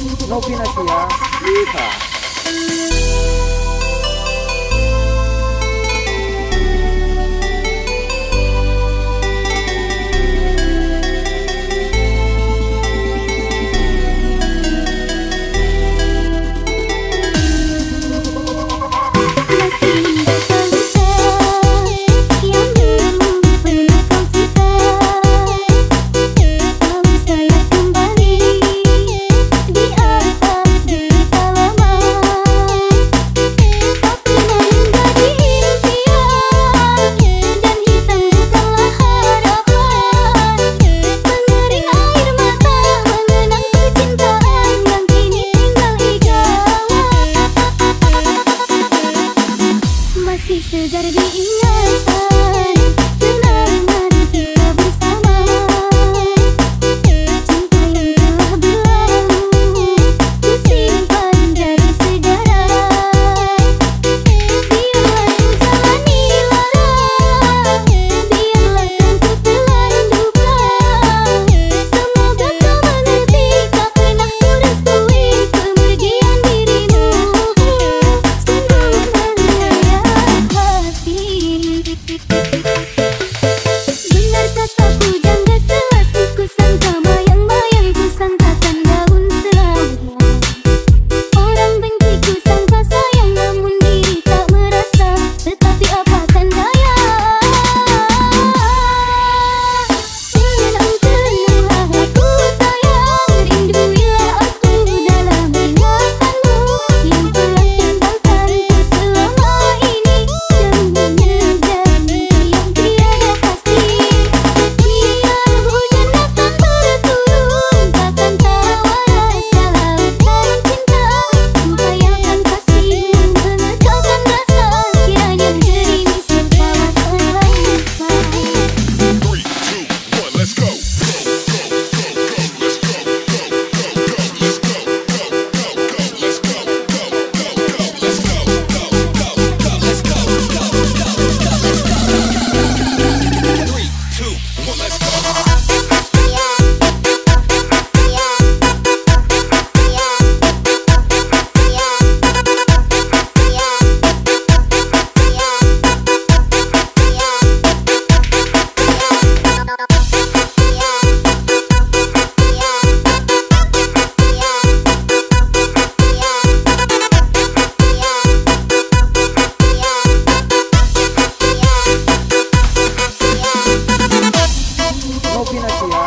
Novinasia, Yeehaw.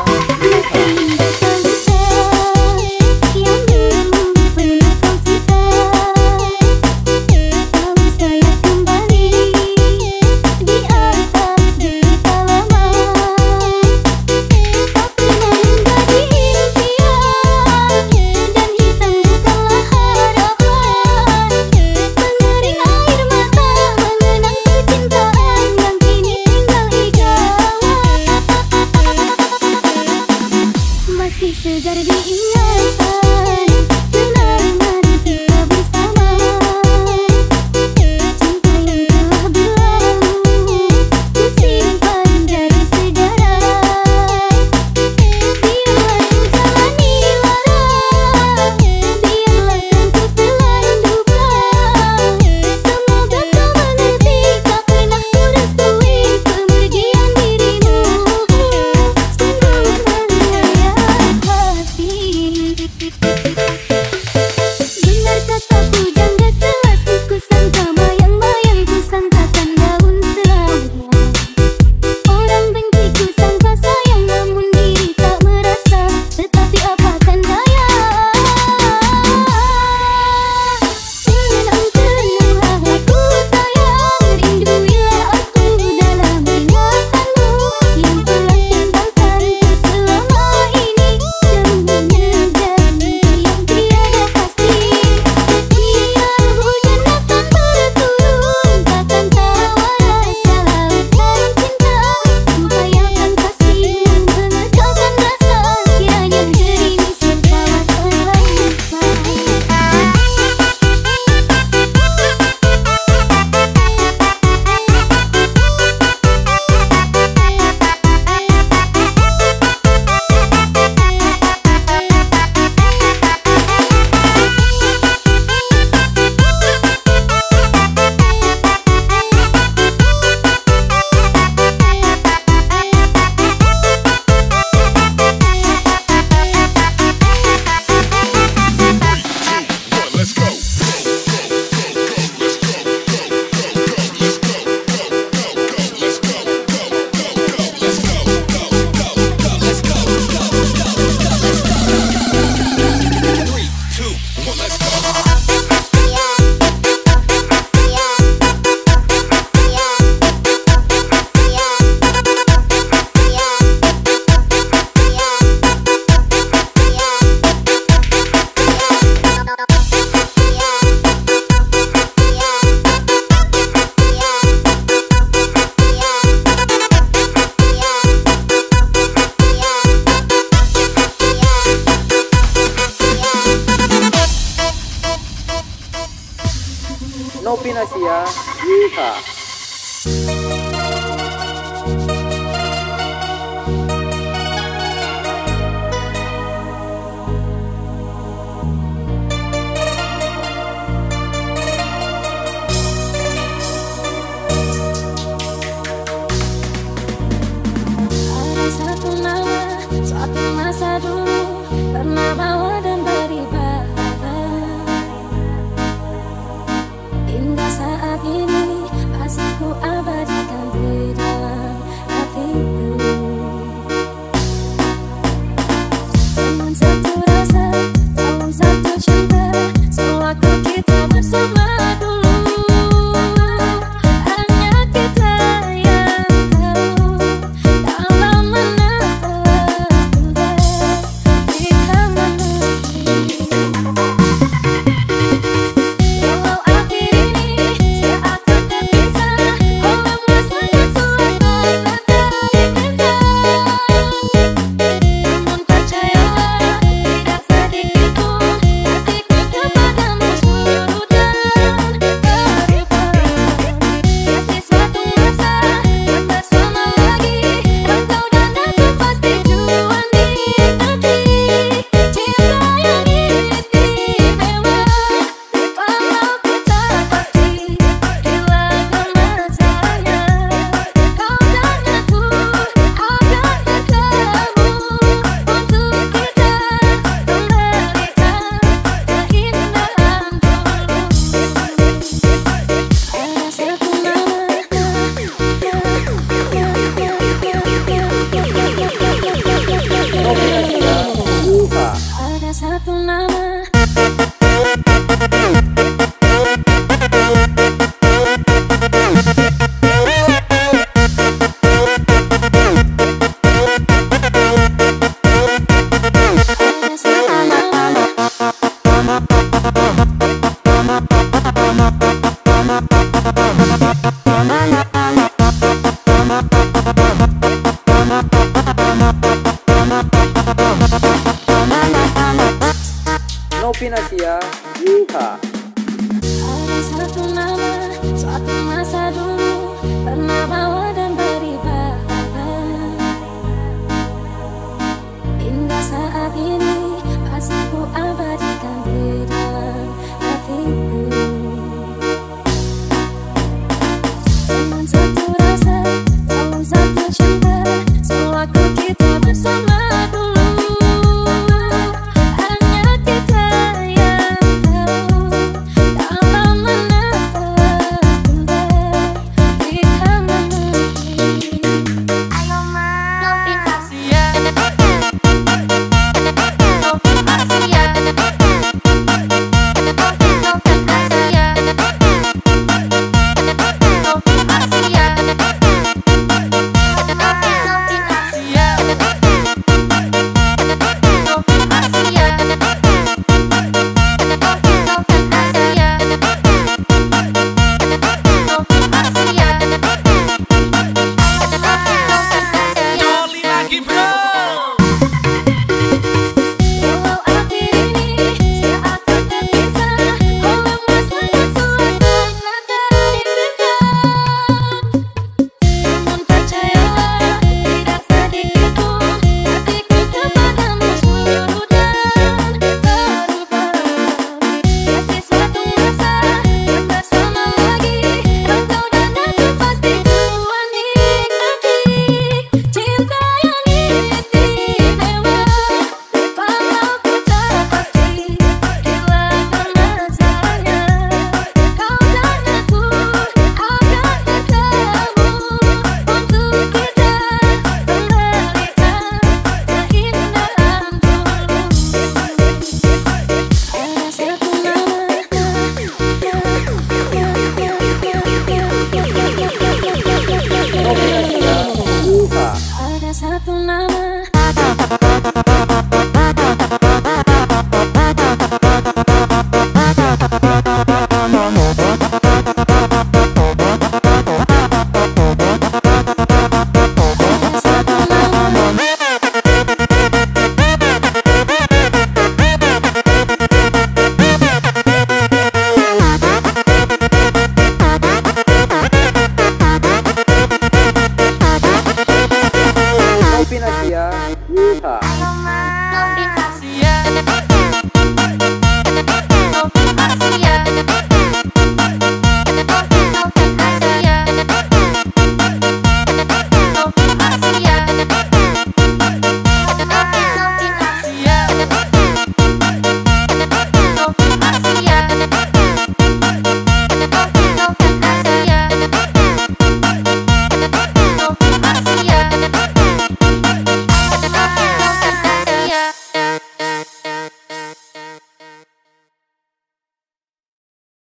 Novinasia, Masih China Xia, Yiha. Upin Asia. Ya. Yeehaw. Ada satu nama, suatu masa dulu, pernah bawa dan beri bahan. Hingga saat ini, masih ku